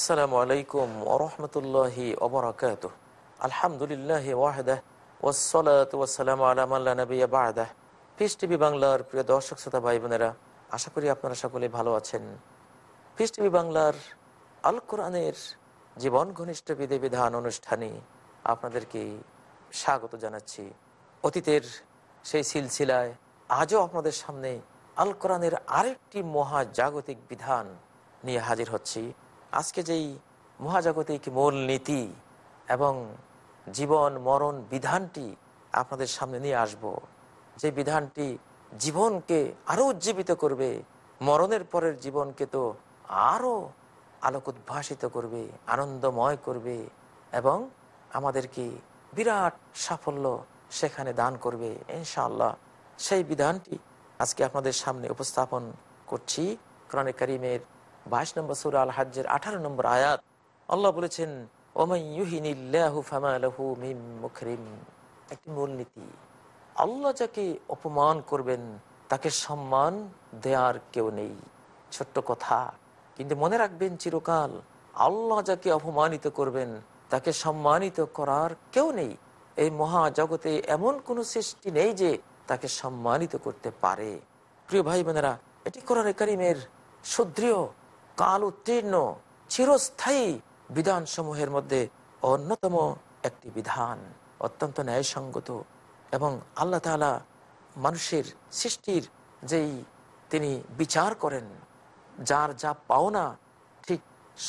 আসসালামু আলাইকুম ওরহমতুল্লাহি ওবরাকাত আলহামদুলিল্লাহ ওয়াহদাহ ওসলাত ওসালাম আলামাল্লা নবী বাদাহ পিস টিভি বাংলার প্রিয় দর্শক, শ্রোতা ভাই বোনেরা, আশা করি আপনারা সকলে ভালো আছেন। পিস টিভি বাংলার আল কোরআনের জীবন ঘনিষ্ঠ বিধি বিধান অনুষ্ঠানে আপনাদেরকে স্বাগত জানাচ্ছি। অতীতের সেই সিলসিলায় আজও আপনাদের সামনে আল কোরআনের আরেকটি মহাজাগতিক বিধান নিয়ে হাজির হচ্ছি। আজকে যেই মহাজাগতিক মূল নীতি এবং জীবন, মরণ বিধানটি আপনাদের সামনে নিয়ে আসব, যে বিধানটি জীবনকে আরও উজ্জীবিত করবে, মরণের পরের জীবনকে তো আরও আলোক উদ্ভাসিত করবে, আনন্দময় করবে এবং আমাদেরকে বিরাট সাফল্য সেখানে দান করবে, ইনশাআল্লাহ। সেই বিধানটি আজকে আপনাদের সামনে উপস্থাপন করছি। কোরআনে করিমের বাইশ নম্বর সুরা আল হাজ্যের আঠারো নম্বর আয়াত, আল্লাহ বলেছেন একটি মূলনীতি। আল্লাহ যাকে অপমান করবেন, তাকে সম্মান দেয়ার কেউ নেই। ছোট্ট কথা। কিন্তু মনে রাখবেন, চিরকাল আল্লাহ যাকে অপমানিত করবেন, তাকে সম্মানিত করার কেউ নেই। এই মহাজগতে এমন কোন সৃষ্টি নেই যে তাকে সম্মানিত করতে পারে। প্রিয় ভাই বোনেরা এটি কোরআন করিমের সুদৃঢ় কাল উত্তীর্ণ, চিরস্থায়ী বিধান সমূহের মধ্যে অন্যতম একটি বিধান। অত্যন্ত ন্যায়সঙ্গত এবং আল্লাহ তালা মানুষের সৃষ্টির যেই তিনি বিচার করেন, যার যা পাওনা ঠিক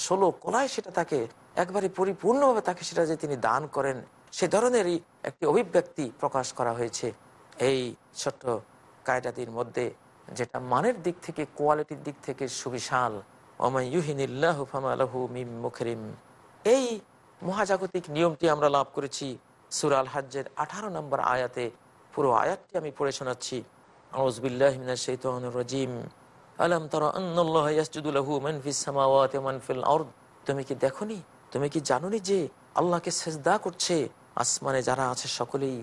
ষোলো কলায় সেটা তাকে একবারে পরিপূর্ণভাবে তাকে সেটা যে তিনি দান করেন, সে ধরনেরই একটি অভিব্যক্তি প্রকাশ করা হয়েছে। এই ছোট্ট কায়দাতির মধ্যে যেটা মানের দিক থেকে, কোয়ালিটির দিক থেকে সুবিশাল এই মহাজাগতিক নিয়মটি আমরা লাভ করেছি সুরাল হাজ্যের আঠারো নম্বর আয়াতে। পুরো আয়াতটি আমি পড়ে শোনাচ্ছি। আলম তুমি কি দেখনি? তুমি কি জানুনি যে আল্লাহকে সেজদা করছে? আসমানে যারা আছে সকলেই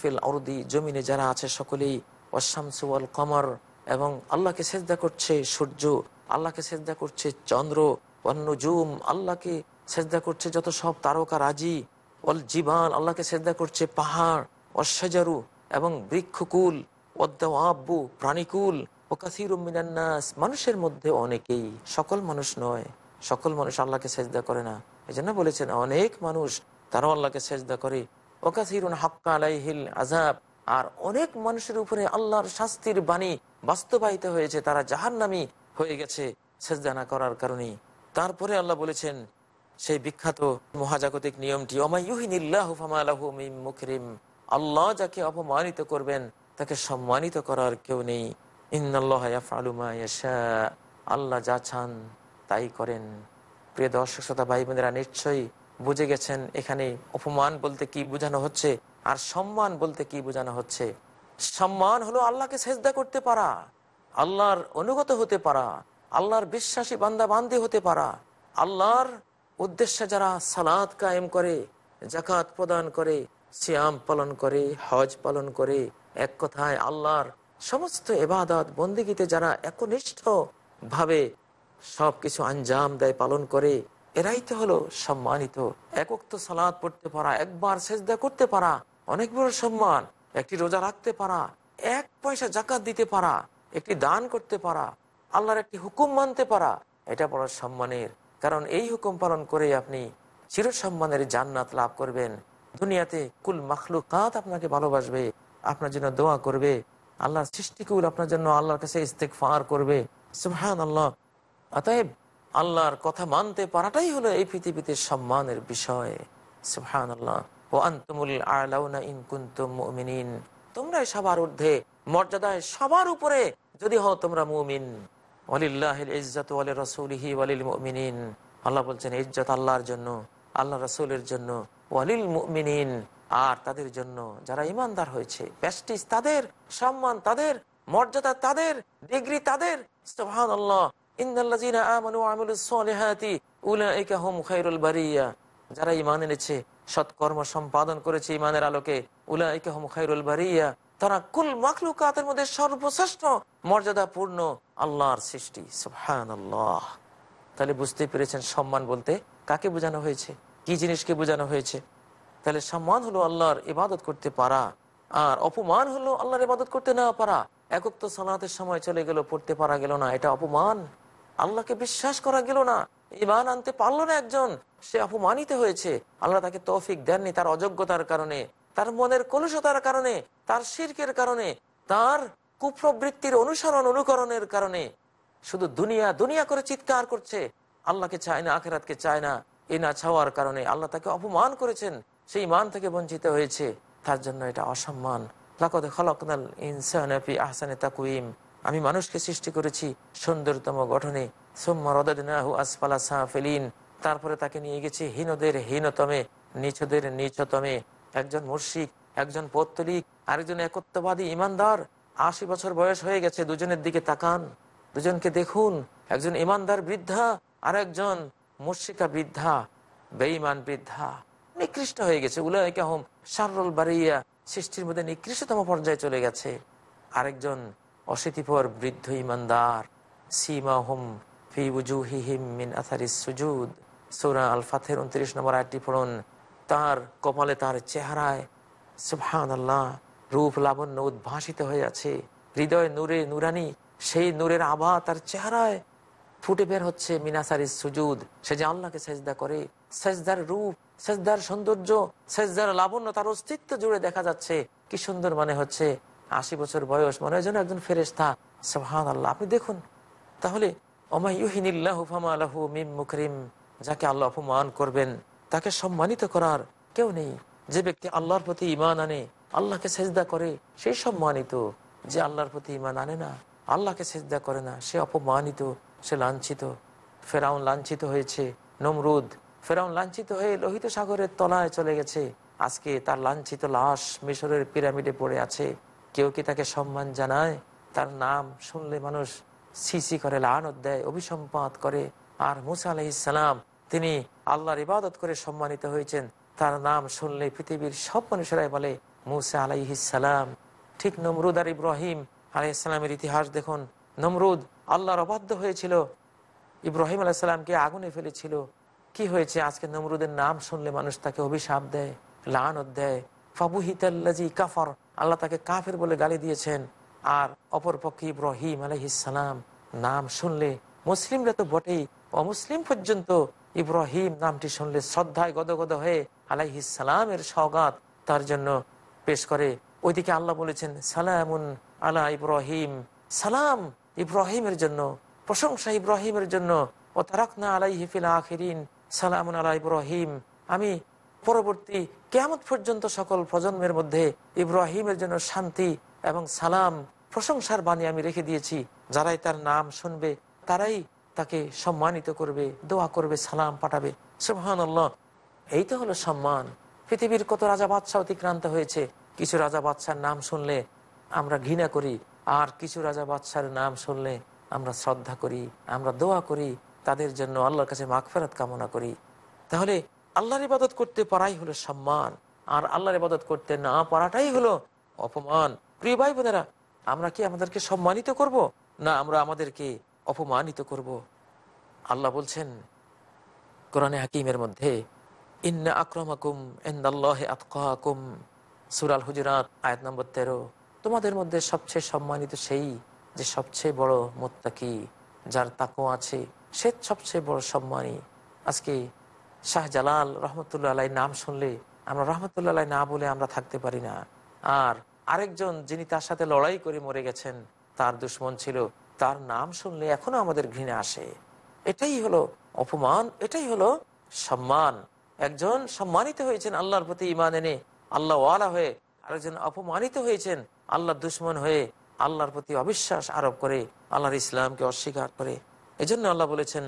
ফিল অরদি জমিনে যারা আছে সকলেই ওয়াশামসুয়াল কমর এবং আল্লাহকে সেজদা করছে সূর্য। আল্লাহকে সেজদা করছে চন্দ্র জুম আল্লাহকে সেজদা করছে যত সব তারকা রাজি অল জীবান আল্লাহকে সেজদা করছে পাহাড় অশ্বাজারু এবং বৃক্ষকুল আব্বু প্রাণীকুল, ও কাসির মানুষের মধ্যে অনেকেই সকল মানুষ নয়, সকল মানুষ আল্লাহকে সেজদা করে না। এই জন্য বলেছেন, অনেক মানুষ তারাও আল্লাহকে সেজদা করে। ওকাসিরুন হাক্কা আলাইহিল আজাব আর অনেক মানুষের উপরে আল্লাহর শাস্তির বাণী বাস্তবায়িত হয়েছে, তারা জাহান্নামি হয়ে গেছে সেজদানা করার কারণে তারপরে আল্লাহ বলেছেন, সেই বিখ্যাত মহাজাগতিক নিয়মটি মুখরিম আল্লাহ যাকে অপমানিত করবেন, তাকে সম্মানিত করার কেউ নেই। আল্লাহ যা চান তাই করেন। প্রিয় দর্শক শ্রোতা ভাই বোনেরা নিশ্চয়ই বুঝে গেছেন এখানে অপমান বলতে কি বোঝানো হচ্ছে আর সম্মান বলতে কি বোঝানো হচ্ছে। সম্মান হলো আল্লাহকে সেজদা করতে পারা। আল্লাহর অনুগত হতে পারা, আল্লাহর বিশ্বাসী বান্দা বান্দি হতে পারা, আল্লাহর উদ্দেশ্যে যারা সালাদ কায়েম করে জাকাত প্রদান করে, সিয়াম পালন করে, হজ পালন করে, এক কথায় আল্লাহর সমস্ত এবাদত বন্দিগিতে যারা একনিষ্ঠ ভাবে সবকিছু আঞ্জাম দেয়, পালন করে, এরাই তো হলো সম্মানিত। একক তো সালাদ পড়তে পারা, একবার সেজদা করতে পারা, অনেক বড় সম্মান, একটি রোজা রাখতে পারা, এক পয়সা জাকাত দিতে পারা। একটি দান করতে পারা, আল্লাহর একটি হুকুম মানতে পারা, এটা বড় সম্মানের। কারণ এই হুকুম পালন করে আপনি চির সম্মানের জান্নাত লাভ করবেন। দুনিয়াতে কুল মাখলু কাত আপনাকে ভালোবাসবে, আপনার জন্য দোয়া করবে, আল্লাহর সৃষ্টিকুল আপনার জন্য আল্লাহর কাছে ইস্তেক ফার করবে। সুহান আল্লাহ অতএব আল্লাহর কথা মানতে পারাটাই হলো এই পৃথিবীতে সম্মানের বিষয়। ও আন্তমুল সবার ঊর্ধ্বে মর্যাদায় সবার উপরে যদি হও তোমরা মুমিন। ওয়ালিল্লাহিল ইজ্জাতু ওয়ালি রাসূলিহি ওয়ালিল মুমিনিন আল্লাহ বলছেন, ইজ্জত আল্লাহর জন্য আল্লাহ রাসূলের জন্য ওয়ালিল মুমিনিন আর তাদের জন্য। যারা ইমানদার হয়েছে প্যাস্টিস তাদের, সম্মান তাদের, মর্যাদা তাদের, ডিগ্রি তাদের। সুবহানাল্লাহ। ইন্নাল্লাযীনা আমানু ওয়া আমিলুস সলিহাতি উলাইকা যারা ইমান এনেছে, সৎকর্ম সম্পাদন করেছে ইমানের আলোকে, উলাইকা হুম খায়রুল বারিয়া। তারা কুল মাখলুকাতের মধ্যে সর্বশ্রেষ্ঠ মর্যাদাপূর্ণ আল্লাহর সৃষ্টি। সুবহানাল্লাহ। তাহলে বুঝতে পেরেছেন সম্মান বলতে কাকে বোঝানো হয়েছে? কি জিনিসকে বোঝানো হয়েছে? তাহলে সম্মান হলো আল্লাহর ইবাদত করতে পারা, আর অপমান হলো আল্লাহর ইবাদত করতে না পারা। একক তো সালাতের সময় চলে গেল, পড়তে পারা গেল না, এটা অপমান। আল্লাহকে বিশ্বাস করা গেল না ইমান আনতে পারল না একজন, সে অপমানিত হয়েছে। আল্লাহ তাকে তৌফিক দেননি, তার অযোগ্যতার কারণে। তার মনের কলুষতার কারণে, তার শির্কের কারণে, তার কুপ্রবৃত্তির অনুসরণ অনুকরণের কারণে। শুধু দুনিয়া দুনিয়া করে চিৎকার করছে। আল্লাহকে চায় না, আখেরাতকে চায় না। এ না ছাওয়ার কারণে আল্লাহ তাকে অপমান করেছেন। সেই মান থেকে বঞ্চিত হয়েছে। তার জন্য এটা অসম্মান। আমি মানুষকে সৃষ্টি করেছি সুন্দরতম গঠনে। সোম্মা রদাদিনাহু আসফালা সাফেলিন। তারপরে তাকে নিয়ে গেছি হীনদের হীনতমে, নিচদের নিচতমে। একজন মুর্শিক একজন পত্তলিক আরেকজন একত্ববাদী ইমানদার। আশি বছর বয়স হয়ে গেছে, দুজনের দিকে তাকান। দুজনকে দেখুন, একজন ইমানদার বৃদ্ধা আর একজন মুর্শিকা বৃদ্ধা, বেঈমান বৃদ্ধা। নিকৃষ্ট হয়ে গেছে। উলাইকা হোম সারুল বাড়িয়া সৃষ্টির মধ্যে নিকৃষ্টতম পর্যায়ে চলে গেছে। আরেকজন অশীতিপর বৃদ্ধ ইমানদার সীমা হোম মিন আথারিস সুজুদ। সৌরা আল ফাথের উনত্রিশ নম্বর আয়টি পড়ুন তার কপালে তার চেহারায় সুবহান আল্লাহ রূপ লাবণ্য উদ্ভাসিত হয়ে আছে। হৃদয় নূরে নুরানি, সেই নূরের আভা তার চেহারায় ফুটে বের হচ্ছে মিনাসারির সুজুদ। সে যে আল্লাহকে সেজদা করে, সেজদার রূপ, সেজদার সৌন্দর্য, সেজদার লাবণ্য তার অস্তিত্ব জুড়ে দেখা যাচ্ছে। কি সুন্দর মানে হচ্ছে, আশি বছর বয়স, মনে হয় একজন ফেরেস্তা সুবহান আল্লাহ আপনি দেখুন। তাহলে আলাহু মিম মুকরিম, যাকে আল্লাহ অপমান করবেন। তাকে সম্মানিত করার কেউ নেই। যে ব্যক্তি আল্লাহর প্রতি ইমান আনে, আল্লাহকে সেজদা করে, সে সম্মানিত। যে আল্লাহর প্রতি ইমান আনে না, আল্লাহকে সেজদা করে না, সে অপমানিত, সে লাঞ্ছিত। ফেরাউন লাঞ্ছিত হয়েছে, নমরুদ। ফেরাউন লাঞ্ছিত হয়ে লোহিত সাগরের তলায় চলে গেছে। আজকে তার লাঞ্ছিত লাশ মিশরের পিরামিডে পড়ে আছে। কেউ কি তাকে সম্মান জানায়? তার নাম শুনলে মানুষ সিসি করে লানত দেয়, অভিসম্পাত করে। আর মুসা আলহিসাম তিনি আল্লাহর ইবাদত করে সম্মানিত হয়েছেন। তার নাম শুনলে পৃথিবীর সব মানুষেরাই বলে, মুসা আলাইহিসালাম ঠিক নমরুদ আর ইব্রাহিম আলাইসালামের ইতিহাস দেখুন। নমরুদ আল্লাহর অবাধ্য হয়েছিল। ইব্রাহিম আলাইসাল্লামকে আগুনে ফেলেছিল। কি হয়েছে? আজকে নমরুদের নাম শুনলে মানুষ তাকে অভিশাপ দেয়, লানত দেয়। ফাবুহিতাল্লাজি কাফর, আল্লাহ তাকে কাফের বলে গালি দিয়েছেন। আর অপরপক্ষে ইব্রাহিম আলহিসাম নাম শুনলে মুসলিমরা তো বটেই অমুসলিম পর্যন্ত ইব্রাহিম নামটি শুনলে শ্রদ্ধায় গদগদ হয়ে আলাইহিসালামের সৌগাত তার জন্য পেশ করে। ওইদিকে আল্লাহ বলেছেন, সালামুন আলা ইব্রাহিম। সালাম ইব্রাহিমের জন্য, প্রশংসা ইব্রাহিমের জন্য। ও তারাকনা আলাই হিফিল আখিরিন। সালামুন আলা ইব্রাহিম। আমি পরবর্তী কেমন পর্যন্ত সকল প্রজন্মের মধ্যে ইব্রাহিমের জন্য শান্তি এবং সালাম, প্রশংসার বাণী আমি রেখে দিয়েছি। যারাই তার নাম শুনবে, তারাই তাকে সম্মানিত করবে, দোয়া করবে, সালাম পাঠাবে। সুহান এই তো হলো সম্মান। পৃথিবীর কত রাজা বাদশাহ অতিক্রান্ত হয়েছে, কিছু রাজা বাদশার নাম শুনলে আমরা ঘৃণা করি, আর কিছু রাজা বাদশার নাম শুনলে আমরা শ্রদ্ধা করি, আমরা দোয়া করি, তাদের জন্য আল্লাহর কাছে মাগফেরাত কামনা করি। তাহলে আল্লাহর ইবাদত করতে পারাই হলো সম্মান, আর আল্লাহর ইবাদত করতে না পারাটাই হলো অপমান। প্রিয় ভাই বোনেরা আমরা কি আমাদেরকে সম্মানিত করব? না, আমরা আমাদেরকে অপমানিত করব। আল্লাহ বলছেন, কোরআনে হাকিমের মধ্যে, ইন্না আক্রমাকুম ইন্দাল্লাহ আতকাকুম। সুরাল হুজরাত আয়াত নম্বর তেরো। তোমাদের মধ্যে সবচেয়ে সম্মানিত সেই যে সবচেয়ে বড় মোত্তাকি, যার তাকো আছে, সে সবচেয়ে বড় সম্মানী। আজকে শাহজালাল রহমতুল্লা আলাই নাম শুনলে, আমরা রহমতুল্লা আলাই না বলে আমরা থাকতে পারি না। আর আরেকজন যিনি তার সাথে লড়াই করে মরে গেছেন, তার দুশ্মন ছিল তার নাম শুনলে এখনও আমাদের ঘৃণা আসে। এটাই হলো অপমান, এটাই হলো সম্মান। একজন সম্মানিত হয়েছেন আল্লাহর প্রতি ইমান এনে, আল্লাহ ওয়ালা হয়ে আরেকজন অপমানিত হয়েছেন আল্লাহর দুশ্মন হয়ে আল্লাহর প্রতি অবিশ্বাস আরোপ করে, আল্লাহর ইসলামকে অস্বীকার করে। এজন্য আল্লাহ বলেছেন,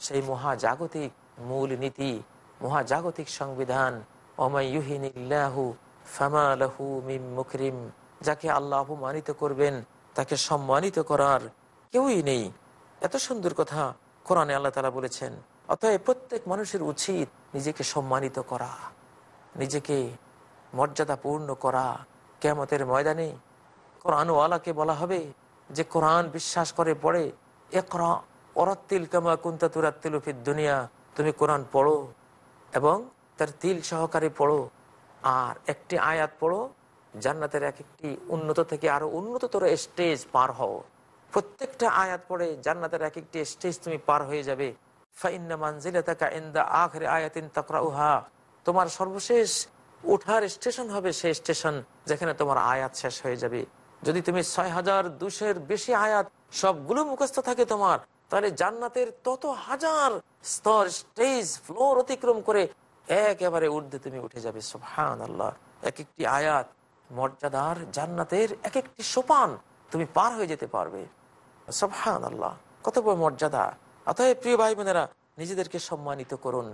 সেই মহাজাগতিক মূল নীতি মহাজাগতিক সংবিধান মিম যাকে আল্লাহ অপমানিত করবেন, তাকে সম্মানিত করার কেউই নেই। এত সুন্দর কথা কোরআনে আল্লাহ তালা বলেছেন। অতএব প্রত্যেক মানুষের উচিত নিজেকে সম্মানিত করা, নিজেকে মর্যাদাপূর্ণ করা। কেমতের ময়দানে কোরআনওয়ালাকে বলা হবে যে, কোরআন বিশ্বাস করে পড়ে। এ একরা অরাত্তিল কামা কুন্তা তুরাত্তিল ফির দুনিয়া। তুমি কোরআন পড়ো এবং তার তিল সহকারে পড়ো। আর একটি আয়াত পড়ো, জান্নাতের এক একটি উন্নত থেকে আরও উন্নততর স্টেজ পার হও। প্রত্যেকটা আয়াত পড়ে জান্নাতের এক একটি স্টেজ তুমি পার হয়ে যাবে। তোমার সর্বশেষ ওঠার স্টেশন হবে সেই স্টেশন যেখানে তোমার আয়াত শেষ হয়ে যাবে। যদি তুমি ছয় হাজার দুশের বেশি আয়াত সবগুলো মুখস্থ থাকে তোমার, তাহলে জান্নাতের তত হাজার স্তর স্টেজ ফ্লোর অতিক্রম করে একেবারে ঊর্ধ্বে তুমি উঠে যাবে। সুবহান আল্লাহ এক একটি আয়াত মর্যাদার জান্নাতের এক একটি সোপান তুমি পার হয়ে যেতে পারবে। সুবহান আল্লাহ কত বড় মর্যাদা। অতএব প্রিয় ভাই বোনেরা নিজেদেরকে সম্মানিত করুন।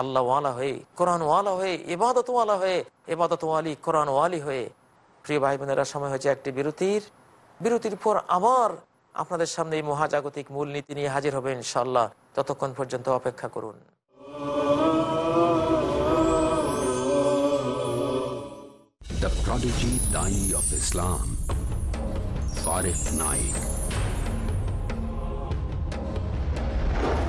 আল্লাহ ওয়ালা হয়ে কোরআন ওয়ালা হয়ে এবাদত ওয়ালা হয়ে এবাদত ওয়ালি কোরআন ওয়ালি হয়ে। প্রিয় ভাই বোনেরা সময় হয়েছে একটি বিরতির। বিরতির পর আবার আপনাদের সামনে এই মহাজাগতিক মূলনীতি নিয়ে হাজির হবে ইনশাল্লাহ ততক্ষণ পর্যন্ত অপেক্ষা করুন। The prodigy, Dai of Islam. Farif Naik.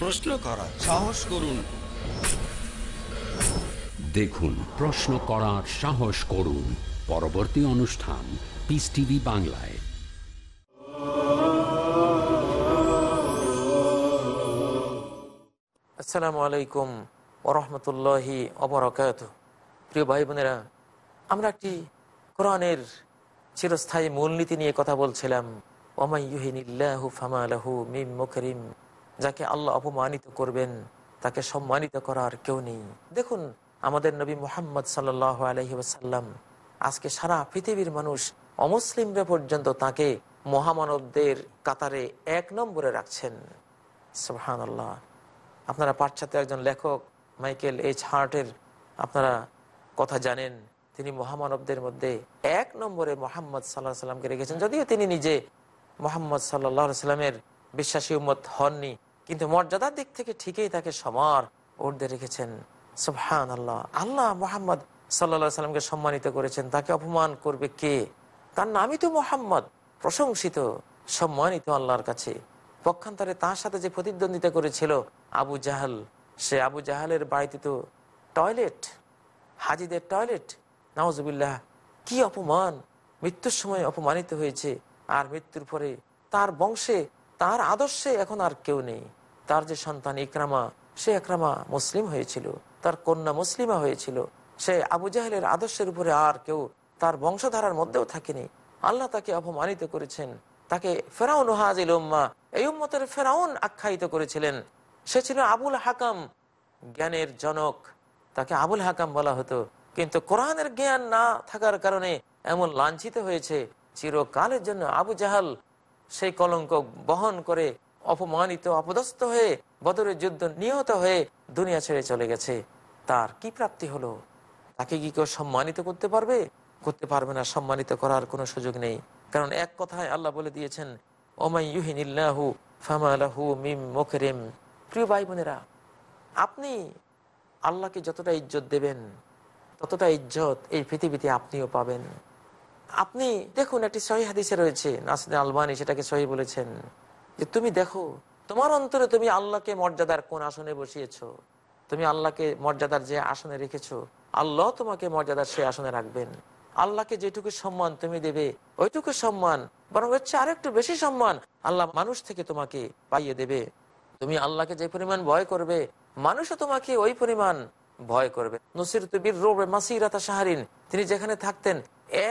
প্রশ্ন করা সাহস করুন। দেখুন প্রশ্ন করার সাহস করুন। পরবর্তী অনুষ্ঠান পিস টিভি বাংলায়। আসসালামু আলাইকুম ওরহমতুল্লাহি অবরকাত প্রিয় ভাই বোনেরা আমরা একটি কোরআনের চিরস্থায়ী মূলনীতি নিয়ে কথা বলছিলাম। ওমাইহিনিল্লাহু ফামালাহু মিম মুকরিম। যাকে আল্লাহ অপমানিত করবেন, তাকে সম্মানিত করার কেউ নেই। দেখুন, আমাদের নবী মোহাম্মদ সাল্লাহ আলহি ওসাল্লাম আজকে সারা পৃথিবীর মানুষ অমুসলিমরা পর্যন্ত তাকে মহামানবদের কাতারে এক নম্বরে রাখছেন। সুবহান আল্লাহ আপনারা পাশ্চাত্যে একজন লেখক, মাইকেল এইচ হার্টের, আপনারা কথা জানেন, তিনি মহামানবদের মধ্যে এক নম্বরে মোহাম্মদ সাল্লাহ সাল্লামকে রেখেছেন। যদিও তিনি নিজে মোহাম্মদ সাল্লাহ সাল্লামের বিশ্বাসী উম্মত হননি কিন্তু মর্যাদার দিক থেকে ঠিকই তাকে সমার ঊর্ধ্বে রেখেছেন। সুবহান আল্লাহ আল্লাহ মোহাম্মদ সাল্লা সাল্লামকে সম্মানিত করেছেন। তাকে অপমান করবে কে? তার নামই তো মোহাম্মদ। প্রশংসিত, সম্মানিত আল্লাহর কাছে। পক্ষান্তরে তার সাথে যে প্রতিদ্বন্দ্বিতা করেছিল আবু জাহাল, সে আবু জাহালের বাড়িতে তো টয়লেট, হাজিদের টয়লেট। নওয়াজবিল্লাহ কি অপমান! মৃত্যুর সময় অপমানিত হয়েছে। আর মৃত্যুর পরে তার বংশে, তার আদর্শে এখন আর কেউ নেই। তার যে সন্তান ইকরামা, সে একরামা মুসলিম হয়েছিল, তার কন্যা মুসলিমা হয়েছিল, সে আবু জাহেলের আদর্শের উপরে আর কেউ তার বংশধারার মধ্যেও থাকেনি। আল্লাহ তাকে অপমানিত করেছেন, তাকে ফেরাউন হাজিল উম্মা, এই উম্মতের ফেরাউন আখ্যায়িত করেছিলেন। সে ছিল আবুল হাকাম জ্ঞানের জনক, তাকে আবুল হাকাম বলা হতো। কিন্তু কোরআনের জ্ঞান না থাকার কারণে এমন লাঞ্ছিত হয়েছে, চিরকালের জন্য আবু জাহাল সেই কলঙ্ক বহন করে অপমানিত, অপদস্থ হয়ে বদরের যুদ্ধ নিহত হয়ে দুনিয়া ছেড়ে চলে গেছে। তার কি প্রাপ্তি হলো? তাকে কি কেউ সম্মানিত করতে পারবে? করতে পারবে না, সম্মানিত করার কোনো সুযোগ নেই। কারণ এক কথায় আল্লাহ বলে দিয়েছেন ফামালাহু মিম প্রিয় ভাই বোনেরা, আপনি আল্লাহকে যতটা ইজ্জত দেবেন, ততটা ইজ্জত এই পৃথিবীতে আপনিও পাবেন। আপনি দেখুন, একটি সহি হাদিসে রয়েছে নাসিদ আলবানি সেটাকে সহি বলেছেন। যে তুমি দেখো, তোমার অন্তরে তুমি আল্লাহকে মর্যাদার কোন আসনে বসিয়েছ? তুমি আল্লাহকে মর্যাদার যে আসনে রেখেছো, আল্লাহ তোমাকে মর্যাদার সে আসনে রাখবেন। আল্লাহকে যেটুকু সম্মান তুমি দেবে, ওইটুকু সম্মান, বরং হচ্ছে আরেকটু বেশি সম্মান আল্লাহ মানুষ থেকে তোমাকে পাইয়ে দেবে। তুমি আল্লাহকে যে পরিমাণ ভয় করবে, মানুষও তোমাকে ওই পরিমাণ ভয় করবে। নসির তুবির রোবে মাসিরাতা সাহারিন তিনি যেখানে থাকতেন,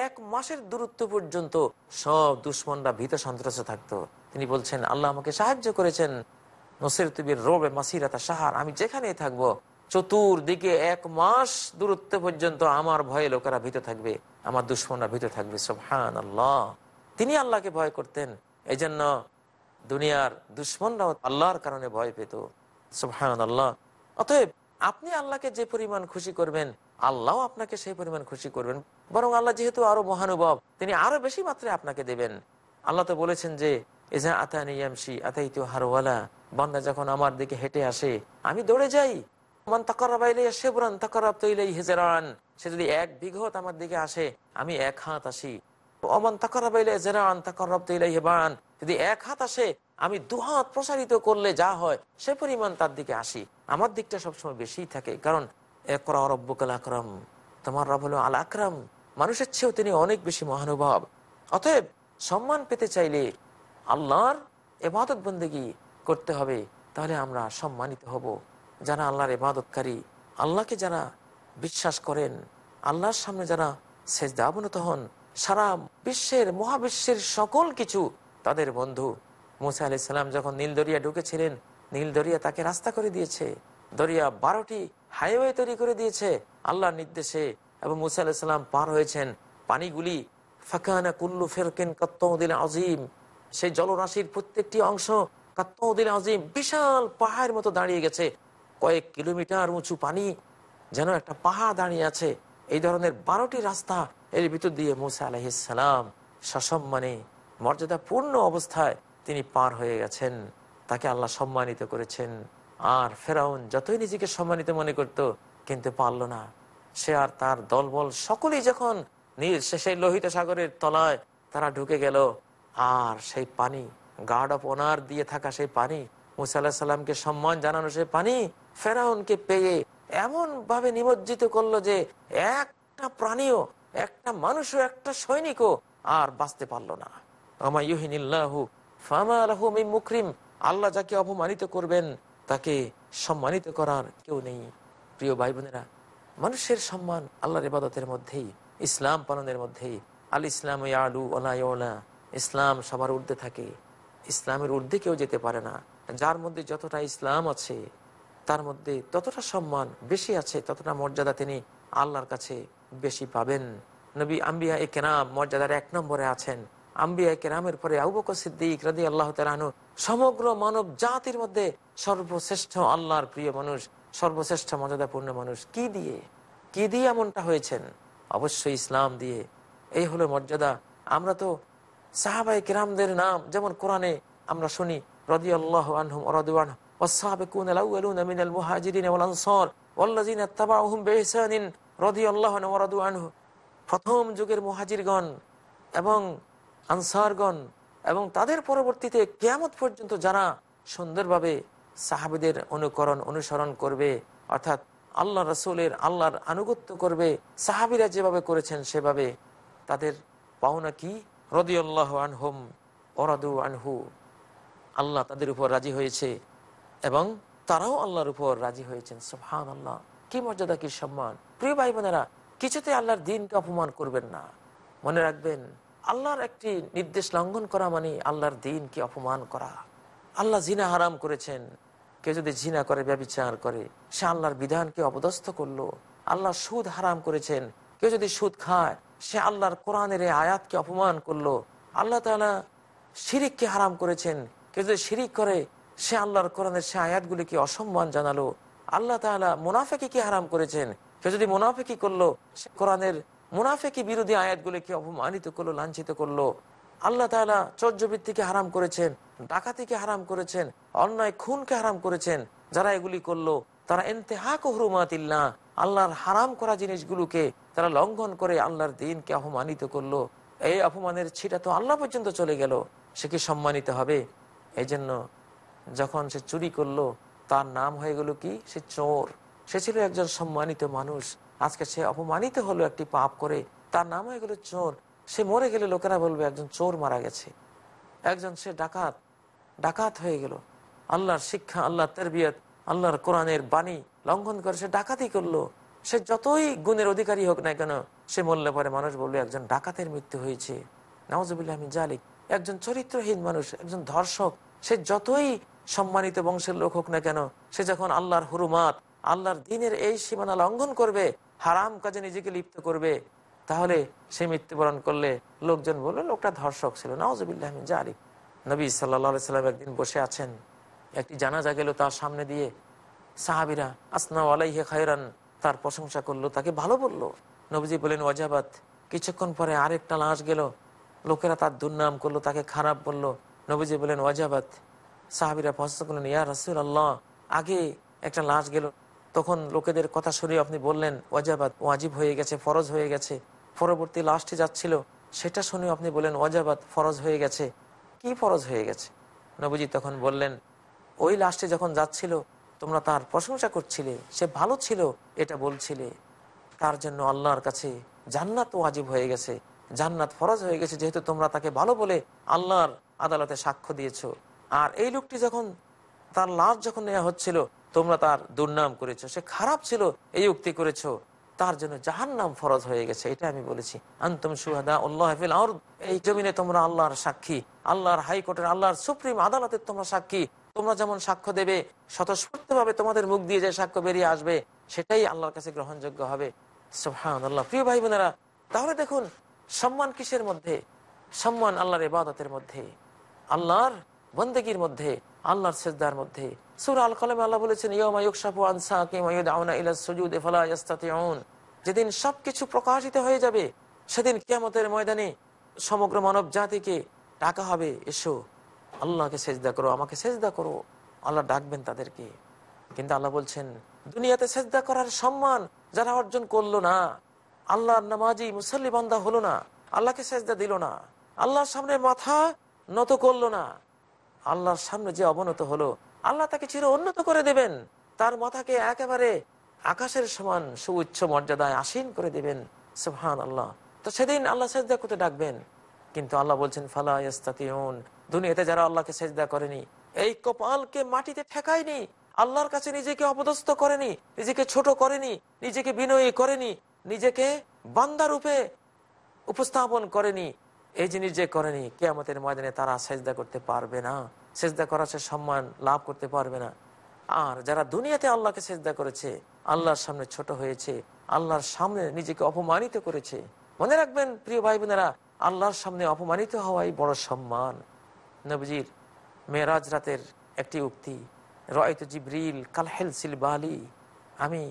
এক মাসের দূরত্ব পর্যন্ত সব দুশ্মনরা ভীত সন্ত্রাসে থাকতো। তিনি বলছেন, আল্লাহ আমাকে সাহায্য করেছেন। নসির তুবির রোবে মাসিরাতা সাহার আমি যেখানেই থাকব, চতুর্দিকে এক মাস দূরত্ব পর্যন্ত আমার ভয়ে লোকেরা ভীত থাকবে, আমার দুশ্মনরা ভীত থাকবে। সুবহান আল্লাহ তিনি আল্লাহকে ভয় করতেন। এই জন্য দুনিয়ার দুশ্মনরাও আল্লাহর কারণে ভয় পেত। সুবহান আল্লাহ অতএব আপনি আল্লাহকে যে পরিমাণ খুশি করবেন, আল্লাহ আপনাকে সেই পরিমাণ খুশি করবেন। বরং আল্লাহ যেহেতু আরও মহানুভব, তিনি আরও বেশি মাত্রায় আপনাকে দেবেন। আল্লাহ তো বলেছেন যে হারওয়ালা, বান্দা যখন আমার দিকে হেঁটে আসে, আমি দৌড়ে যাই। সে যদি এক বিঘত আমার দিকে আসে, আমি এক হাত আসি। যদি এক হাত আসে, আমি দু হাত প্রসারিত করলে যা হয়, সে পরিমাণ তার দিকে আসি। আমার দিকটা সবসময় বেশি থাকে, কারণ একরা রব্বকাল আকরম, তোমার রব হলো আল আকরাম। মানুষের চেয়েও তিনি অনেক বেশি মহানুভব। অতএব সম্মান পেতে চাইলে আল্লাহর এবাদত বন্দেগি করতে হবে, তাহলে আমরা সম্মানিত হব। যারা আল্লাহর এবাদতকারী, আল্লাহকে যারা বিশ্বাস করেন, আল্লাহর সামনে যারা সেজদা হন, সারা বিশ্বের, মহাবিশ্বের সকল কিছু তাদের বন্ধু। মুসা আলি সাল্লাম যখন নীল দরিয়া ঢুকেছিলেন নীল দরিয়া তাকে রাস্তা করে দিয়েছে। দরিয়া বারোটি হাইওয়ে তৈরি করে দিয়েছে আল্লাহর নির্দেশে। এবং মুসা আলাহ সাল্লাম পার হয়েছেন, পানিগুলি ফাঁকানা কুল্লু ফেরকেন কত্তমদিন আজিম সেই জলরাশির প্রত্যেকটি অংশ আজিম বিশাল পাহাড়ের মতো দাঁড়িয়ে গেছে। কয়েক কিলোমিটার উঁচু পানি যেন একটা পাহাড় দাঁড়িয়ে আছে। এই ধরনের বারোটি রাস্তা এর ভিতর দিয়ে মুসা আলহিসাম সসম্মানে, মর্যাদাপূর্ণ অবস্থায় তিনি পার হয়ে গেছেন। তাকে আল্লাহ সম্মানিত করেছেন। আর ফেরাউন যতই নিজেকে সম্মানিত মনে করত, কিন্তু পারল না। সে আর তার দলবল সকলেই যখন নীল সেই লোহিত সাগরের তলায় তারা ঢুকে গেল আর সেই পানি গার্ড অফ অনার দিয়ে থাকা সেই পানি, মুসা আল্লাহ সম্মান জানানো সেই পানি ফেরাউনকে পেয়ে এমন ভাবে নিমজ্জিত করল যে একটা প্রাণীও, একটা মানুষও, একটা সৈনিকও আর বাঁচতে পারল না। মুকরিম, আল্লাহ যাকে অপমানিত করবেন, তাকে সম্মানিত করার কেউ নেই। প্রিয় ভাই বোনেরা, মানুষের সম্মান আল্লাহর ইবাদতের মধ্যেই, ইসলাম পালনের মধ্যেই। আল ইসলাম আলু ওলা ইসলাম সবার ঊর্ধ্বে থাকে। ইসলামের ঊর্ধ্বে কেউ যেতে পারে না। যার মধ্যে যতটা ইসলাম আছে, তার মধ্যে ততটা সম্মান বেশি আছে, ততটা মর্যাদা তিনি আল্লাহর কাছে বেশি পাবেন। নবী আম্বিয়া এ কেরাম মর্যাদার এক নম্বরে আছেন। আম্বিয়া কেরামের পরে আবুক সিদ্দিক রাদি আল্লাহ তালানু সমগ্র মানব জাতির মধ্যে সর্বশ্রেষ্ঠ আল্লাহর প্রিয় মানুষ, সর্বশ্রেষ্ঠ মর্যাদাপূর্ণ মানুষ কি দিয়ে? কি দিয়ে এমনটা হয়েছেন? অবশ্যই ইসলাম দিয়ে। এই হলো মর্যাদা। আমরা তো সাহাবাই কিরামদের নাম যেমন কোরআনে আমরা শুনি রদি আল্লাহ আনহুম রদুয়ান والسابقون الأولون من المهاجرين والأنصار والذين اتبعوهم بإحسان رضي الله عنه ورضوا عنه প্রথম যুগের মুহাজিরগণ এবং আনসারগণ এবং তাদের পরবর্তীতে কেয়ামত পর্যন্ত যারা সুন্দরভাবে সাহাবিদের অনুকরণ অনুসরণ করবে অর্থাৎ আল্লাহ রসুলের আল্লাহর আনুগত্য করবে সাহাবিরা যেভাবে করেছেন সেভাবে তাদের পাওনা কি রদিউল্লাহ আনহুম, ওরাদু আনহু। আল্লাহ তাদের উপর রাজি হয়েছে এবং তারাও আল্লাহর উপর রাজি হয়েছেন। সুহান আল্লাহ কি মর্যাদা, কি সম্মান। প্রিয় ভাই বোনেরা কিছুতে আল্লাহর দিনকে অপমান করবেন না। মনে রাখবেন, আল্লাহর একটি নির্দেশ লঙ্ঘন করা মানে আল্লাহর দিনকে অপমান করা। আল্লাহ জিনা হারাম করেছেন। কেউ যদি জিনা করে, ব্যবচার করে, সে আল্লাহর বিধানকে অপদস্থ করল। আল্লাহ সুদ হারাম করেছেন। কেউ যদি সুদ খায় সে আল্লাহর কোরআনের এই আয়াতকে অপমান করল। আল্লাহ তালা শিরিককে হারাম করেছেন। কেউ যদি শিরিক করে, সে আল্লাহর কোরআনের সে আয়াতগুলিকে অসম্মান জানালো। আল্লাহ তালা মুনাফেকি হারাম করেছেন। কেউ যদি মুনাফেকি করল, সে কোরআনের মুনাফেকি বিরোধী আয়াতগুলিকে অপমানিত করল, লাঞ্ছিত করল। আল্লাহ তালা চর্যবৃত্তিকে হারাম করেছেন, ডাকাতিকে হারাম করেছেন, অন্যায় খুনকে হারাম করেছেন। যারা এগুলি করল, তারা এনতেহাক হরুমাতিল্লা আল্লাহর হারাম করা জিনিসগুলোকে তারা লঙ্ঘন করে আল্লাহর দিনকে অপমানিত করল। এই অপমানের ছিটা তো আল্লাহ পর্যন্ত চলে গেল। সে কি সম্মানিত হবে? এই জন্য যখন সে চুরি করল, তার নাম হয়ে গেল কি? সে চোর। সে ছিল একজন সম্মানিত মানুষ। আজকে সে অপমানিত হলো একটি পাপ করে। তার নাম হয়ে গেল চোর। সে মরে গেলে লোকেরা বলবে, একজন চোর মারা গেছে। একজন সে ডাকাত। ডাকাত হয়ে গেল। আল্লাহর শিক্ষা, আল্লাহর তেরবিয়ত, আল্লাহর কোরআনের বাণী লঙ্ঘন করে সে ডাকাতি করল। সে যতই গুণের অধিকারী হোক না কেন, সে মরলে পরে মানুষ বলবে, একজন ডাকাতের মৃত্যু হয়েছে। নওয়াজবুল্লাহ জালিক একজন চরিত্রহীন মানুষ, একজন ধর্ষক, সে যতই সম্মানিত বংশের লোক হোক না কেন, সে যখন আল্লাহর হুরুমাত, আল্লাহর দিনের এই সীমানা লঙ্ঘন করবে, হারাম কাজে নিজেকে লিপ্ত করবে, তাহলে সে মৃত্যুবরণ করলে লোকজন বলল লোকটা ধর্ষক ছিল। নওয়াজবুল্লাহ জালিক নবী সাল্লা সাল্লাম একদিন বসে আছেন, একটি জানাজা গেল তার সামনে দিয়ে, সাহাবিরা আসনা আলাইহে খায়রান। তার প্রশংসা করল, তাকে ভালো বলল। নবীজি বলেন ওয়াজাবাত, কিছুক্ষণ পরে আরেকটা লাশ গেল। লোকেরা তার দুর্নাম করল, তাকে খারাপ বলল। নবীজি বলেন ওয়াজাবাত। সাহাবিরা প্রশংসা করলেন, ইয়া রাসুল আল্লাহ আগে একটা লাশ গেল। তখন লোকেদের কথা শুনে আপনি বললেন, ওয়াজাবাত, ওয়াজিব হয়ে গেছে, ফরজ হয়ে গেছে। পরবর্তী লাশটি যাচ্ছিল, সেটা শুনে আপনি বলেন ওয়াজাবাত, ফরজ হয়ে গেছে। কি ফরজ হয়ে গেছে? নবীজি তখন বললেন, ওই লাশটি যখন যাচ্ছিল তোমরা তার প্রশংসা করছিলে, সে ভালো ছিল, এটা বলছিলে। তার জন্য আল্লাহর কাছে জান্নাত ওয়াজিব হয়ে গেছে, জান্নাত ফরজ হয়ে গেছে, যেহেতু তোমরা তাকে ভালো বলে আল্লাহর আদালতে সাক্ষ্য দিয়েছ। আর এই লোকটি যখন তার লাশ যখন নেওয়া হচ্ছিল, তোমরা তার দুর্নাম করেছ, সে খারাপ ছিল, এই উক্তি করেছ। তার জন্য জাহান নাম ফরজ হয়ে গেছে, এটা আমি বলেছি। আন্তম সুহাদা আল্লাহ হাফিল আর এই জমিনে তোমরা আল্লাহর সাক্ষী, আল্লাহর হাইকোর্টের, আল্লাহর সুপ্রিম আদালতের তোমরা সাক্ষী তোমরা যেমন সাক্ষ্য দেবে স্বতঃস্ফূর্ত ভাবে তোমাদের মুখ দিয়ে যে সাক্ষ্য বেরিয়ে আসবে, সেটাই আল্লাহর কাছে গ্রহণযোগ্য হবে। আল্লাহ প্রিয় ভাই বোনেরা, তাহলে দেখুন, সম্মান কিসের মধ্যে? সম্মান আল্লাহর ইবাদতের মধ্যে, আল্লাহর বন্দেগীর মধ্যে, আল্লাহর সেজদার মধ্যে। সুরা আল কলমে আল্লাহ বলেছেন যেদিন সবকিছু প্রকাশিত হয়ে যাবে, সেদিন কিয়ামতের ময়দানে সমগ্র মানব জাতিকে ডাকা হবে, এসো। আল্লাহকে সেজদা করো, আমাকে সেজদা করো। আল্লাহ ডাকবেন তাদেরকে। কিন্তু আল্লাহ বলছেন, দুনিয়াতে সেজদা করার সম্মান যারা অর্জন করল না, আল্লাহর নামাজি মুসল্লি বান্দা হলো না, আল্লাহকে সেজদা দিল না, আল্লাহর সামনে মাথা নত করল না। আল্লাহর সামনে যে অবনত হলো, আল্লাহ তাকে চির উন্নত করে দেবেন। তার মাথাকে একেবারে আকাশের সমান সুউচ্চ মর্যাদায় আসীন করে দেবেন। সুহান আল্লাহ তো সেদিন আল্লাহ সেজদা করতে ডাকবেন। কিন্তু আল্লাহ বলছেন, ফালা ইয়াস্তাতিউন। দুনিয়াতে যারা আল্লাহকে সেজদা করেনি, এই কপালকে মাটিতে ঠেকায়নি, আল্লাহর কাছে নিজেকে অপদস্থ করেনি, নিজেকে ছোট করেনি, নিজেকে বিনয়ী করেনি, নিজেকে বান্দা রূপে উপস্থাপন করেনি, এই জিনিস যে করেনি, কেয়ামতের ময়দানে তারা সেজদা করতে পারবে না। সেজদা করার সম্মান লাভ করতে পারবে না। আর যারা দুনিয়াতে আল্লাহকে সেজদা করেছে, আল্লাহর সামনে ছোট হয়েছে, আল্লাহর সামনে নিজেকে অপমানিত করেছে, মনে রাখবেন প্রিয় ভাই বোনেরা আল্লাহর সামনে অপমানিত হওয়াই বড় সম্মান। নবজির মেয়েরাজ রাতের একটি উক্তি রয়ত জিব্রিল কালহেল সিল বালি আমি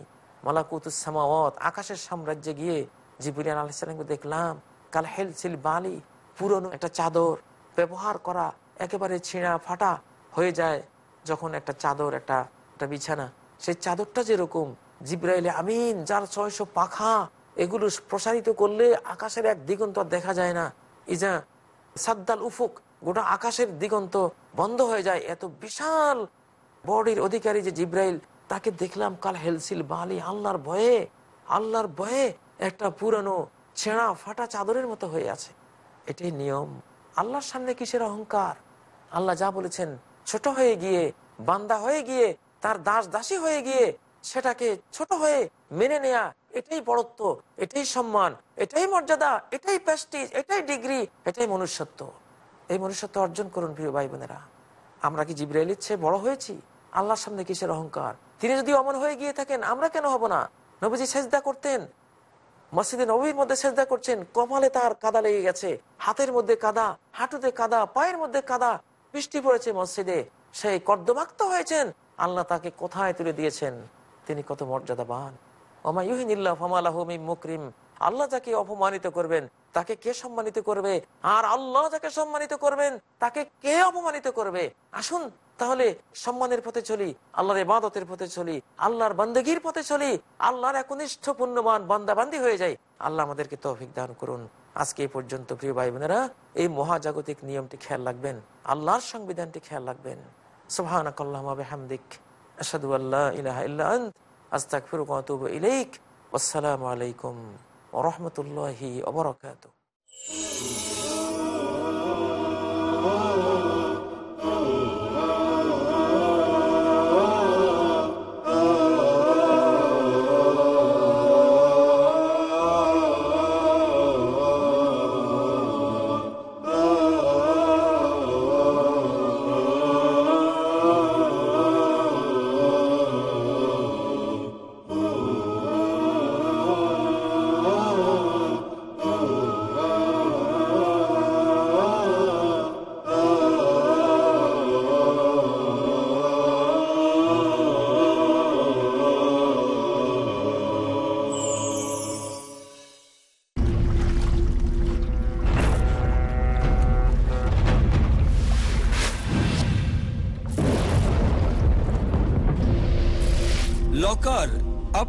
মালাকুতুসামাওয়াত আকাশের সাম্রাজ্যে গিয়ে জিবরিল আলাহিসাল্লামকে দেখলাম কালহেল সিল বালি পুরনো একটা চাদর, ব্যবহার করা একেবারে ছিঁড়া ফাটা হয়ে যায় যখন একটা চাদর, একটা একটা বিছানা। সেই চাদরটা যেরকম জিব্রাইলে আমিন, যার ছয়শো পাখা, এগুলো প্রসারিত করলে আকাশের এক দিগন্ত দেখা যায় না। ইজা সাদ্দাল উফুক গোটা আকাশের দিগন্ত বন্ধ হয়ে যায়। এত বিশাল বডির অধিকারী যে জিব্রাইল, তাকে দেখলাম কাল হেলসিল বালি আল্লাহর ভয়ে আল্লাহর ভয়ে একটা পুরানো ছেঁড়া ফাটা চাদরের মতো হয়ে আছে। এটাই নিয়ম। আল্লাহর সামনে কিসের অহংকার? আল্লাহ যা বলেছেন, ছোট হয়ে গিয়ে, বান্দা হয়ে গিয়ে, তার দাস দাসী হয়ে গিয়ে, সেটাকে ছোট হয়ে মেনে নেয়া, এটাই বড়ত্ব, এটাই সম্মান, এটাই মর্যাদা, এটাই প্রেস্টিজ এটাই ডিগ্রি এটাই মনুষ্যত্ব। এই মনুষ্যত্ব অর্জন করুন, প্রিয় ভাই বোনেরা আমরা কি জিব্রাইলের চেয়ে বড় হয়েছি? আল্লাহর সামনে কিসের অহংকার? তিনি যদি অমন হয়ে গিয়ে থাকেন, আমরা কেন হব না? নবীজি সেজদা করতেন। মসজিদে নবীর মধ্যে সেজদা করছেন, কপালে তার কাদা লেগে গেছে। হাতের মধ্যে কাদা, হাঁটুতে কাদা, পায়ের মধ্যে কাদা, বৃষ্টি পড়েছে মসজিদে। সেই কর্দমাক্ত হয়েছেন, আল্লাহ তাকে কোথায় তুলে দিয়েছেন? তিনি কত মর্যাদাবান। মিন মুকরিম। আল্লাহ যাকে অপমানিত করবেন তাকে কে সম্মানিত করবে? আর আল্লাহ যাকে সম্মানিত করবেন, তাকে কে অপমানিত করবে? আসুন তাহলে সম্মানের পথে চলি, আল্লাহর ইবাদতের পথে চলি, আল্লাহর বান্দেগীর পথে চলি, আল্লাহর একনিষ্ঠ পুণ্যবান বান্দাবান্দি হয়ে যায় আল্লাহ আমাদেরকে তৌফিক দান করুন। আজকে এই পর্যন্ত প্রিয় ভাই বোনেরা এই মহাজাগতিক নিয়মটি খেয়াল রাখবেন, আল্লাহর সংবিধানটি খেয়াল রাখবেন। সুবহানাকাল্লাহুম্মা বিহামদিক, আশহাদু আল্লা ইলাহা ইল্লা ওয়া আতুবু ইলাইক। আসসালামু আলাইকুম। ওয়া রাহমাতুল্লাহি ওয়া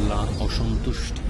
আল্লাহর অসন্তুষ্টি।